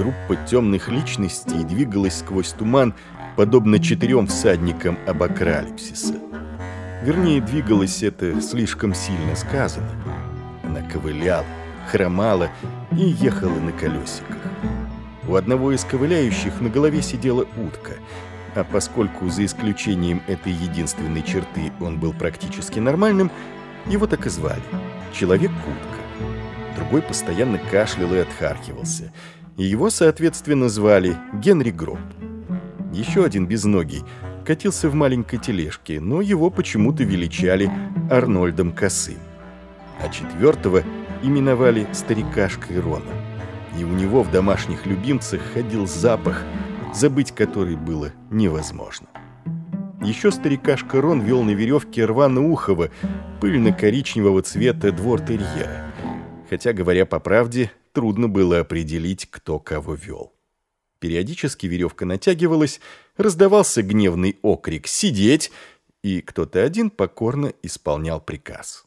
группа темных личностей двигалась сквозь туман, подобно четырем всадникам апокалипсиса. Вернее, двигалось это слишком сильно сказано. Она ковыляла, хромала и ехала на колесиках. У одного из ковыляющих на голове сидела утка, а поскольку за исключением этой единственной черты он был практически нормальным, его так и звали — Человек-утка. Другой постоянно кашлял и отхаркивался, и его, соответственно, звали Генри Гроб. Еще один безногий катился в маленькой тележке, но его почему-то величали Арнольдом Косым. А четвертого именовали старикашкой Рона. И у него в домашних любимцах ходил запах, забыть который было невозможно. Еще старикашка Рон вел на веревке рвано-ухого, пыльно-коричневого цвета двор-терьера. Хотя, говоря по правде, трудно было определить, кто кого вел. Периодически веревка натягивалась, раздавался гневный окрик «Сидеть!» и кто-то один покорно исполнял приказ.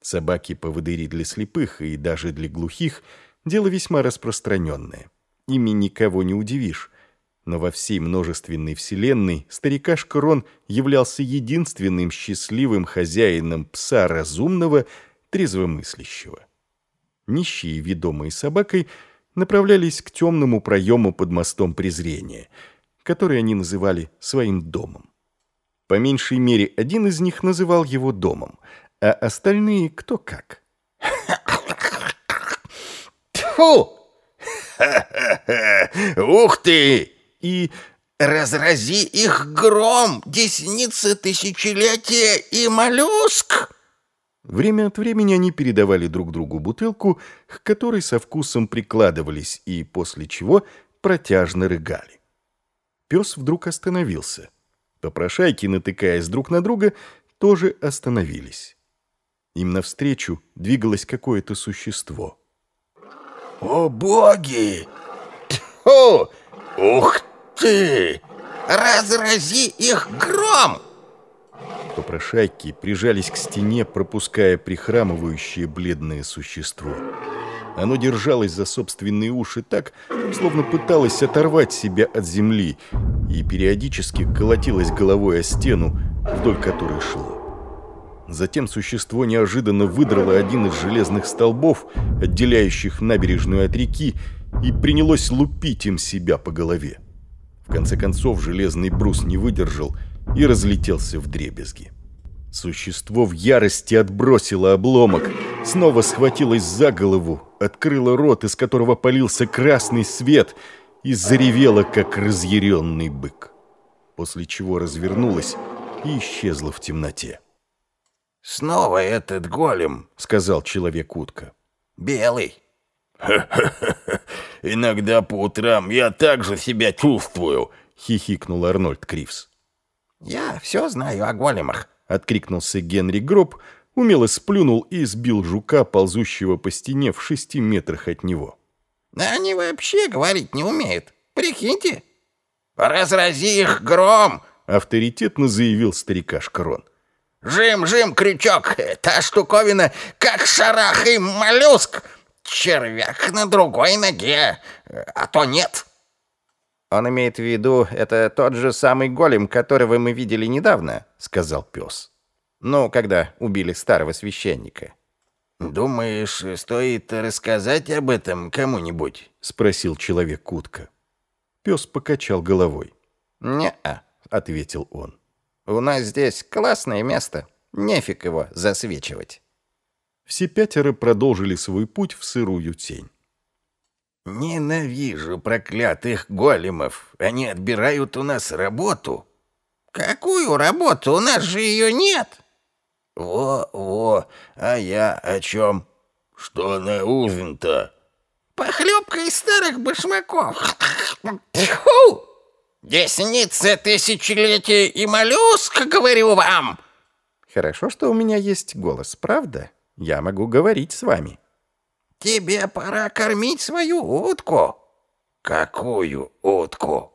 Собаки-поводыри для слепых и даже для глухих – дело весьма распространенное. Ими никого не удивишь. Но во всей множественной вселенной старикашка Рон являлся единственным счастливым хозяином пса разумного, трезвомыслящего. Нищие, ведомые собакой – направлялись к темному проему под мостом презрения, который они называли своим домом. По меньшей мере, один из них называл его домом, а остальные кто как. Тьфу! Ух ты! И разрази их гром, десница тысячелетия и моллюск! Время от времени они передавали друг другу бутылку, к которой со вкусом прикладывались, и после чего протяжно рыгали. Пес вдруг остановился. Попрошайки, натыкаясь друг на друга, тоже остановились. Им навстречу двигалось какое-то существо. «О, боги! Тьфу! Ух ты! Разрази их гром!» Попрошайки прижались к стене, пропуская прихрамывающее бледное существо. Оно держалось за собственные уши так, словно пыталось оторвать себя от земли, и периодически колотилось головой о стену, вдоль которой шло. Затем существо неожиданно выдрало один из железных столбов, отделяющих набережную от реки, и принялось лупить им себя по голове. В конце концов железный брус не выдержал — и разлетелся в дребезги. Существо в ярости отбросило обломок, снова схватилось за голову, открыло рот, из которого полился красный свет, и заревело, как разъяренный бык. После чего развернулось и исчезло в темноте. «Снова этот голем», — сказал человек-утка. «Белый». Иногда по утрам я так же себя чувствую», — хихикнул Арнольд Кривс. «Я все знаю о големах», — откликнулся Генри Гроб, умело сплюнул и сбил жука, ползущего по стене в шести метрах от него. «Они вообще говорить не умеют. Прикиньте. Разрази их гром!» — авторитетно заявил старикашка Рон. «Жим, жим, крючок! Та штуковина, как шарах и моллюск! Червяк на другой ноге, а то нет!» «Он имеет в виду, это тот же самый голем, которого мы видели недавно», — сказал пес. «Ну, когда убили старого священника». «Думаешь, стоит рассказать об этом кому-нибудь?» — спросил человек-кутка. Пес покачал головой. «Не-а», — ответил он. «У нас здесь классное место. Нефиг его засвечивать». Все пятеро продолжили свой путь в сырую тень. «Ненавижу проклятых големов. Они отбирают у нас работу». «Какую работу? У нас же ее нет!» «Во-во, а я о чем? Что на ужин-то?» «Похлебка из старых башмаков!» Тьфу! «Десница тысячелетия и моллюск, говорю вам!» «Хорошо, что у меня есть голос, правда? Я могу говорить с вами». Тебе пора кормить свою утку. Какую утку?